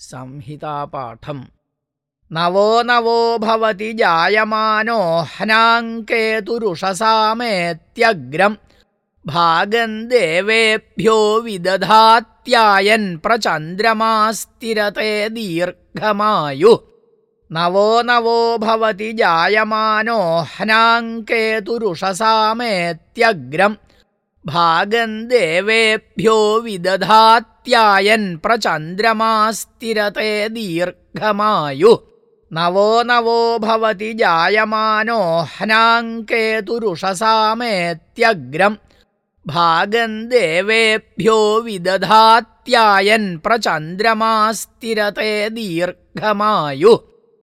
संहितापाठम्। नवो नवो भवति जायमानो हनाङ्केतुरुषसामेत्यग्रम्। भागम् देवेभ्यो विदधात्यायन् प्रचन्द्रमास्तिरते दीर्घमायु। नवो नवो भवति जायमानो हनाङ्केतुरुषसामेत्यग्रम् भागम् देवेभ्यो विदधात्यायन् प्रचन्द्रमास्तिरते दीर्घमायु। नवो नवो भवति जायमानो हनाङ्केतुरुषसामेत्यग्रम्। भागम् देवेभ्यो विदधात्यायन् प्रचन्द्रमास्तिरते दीर्घमायु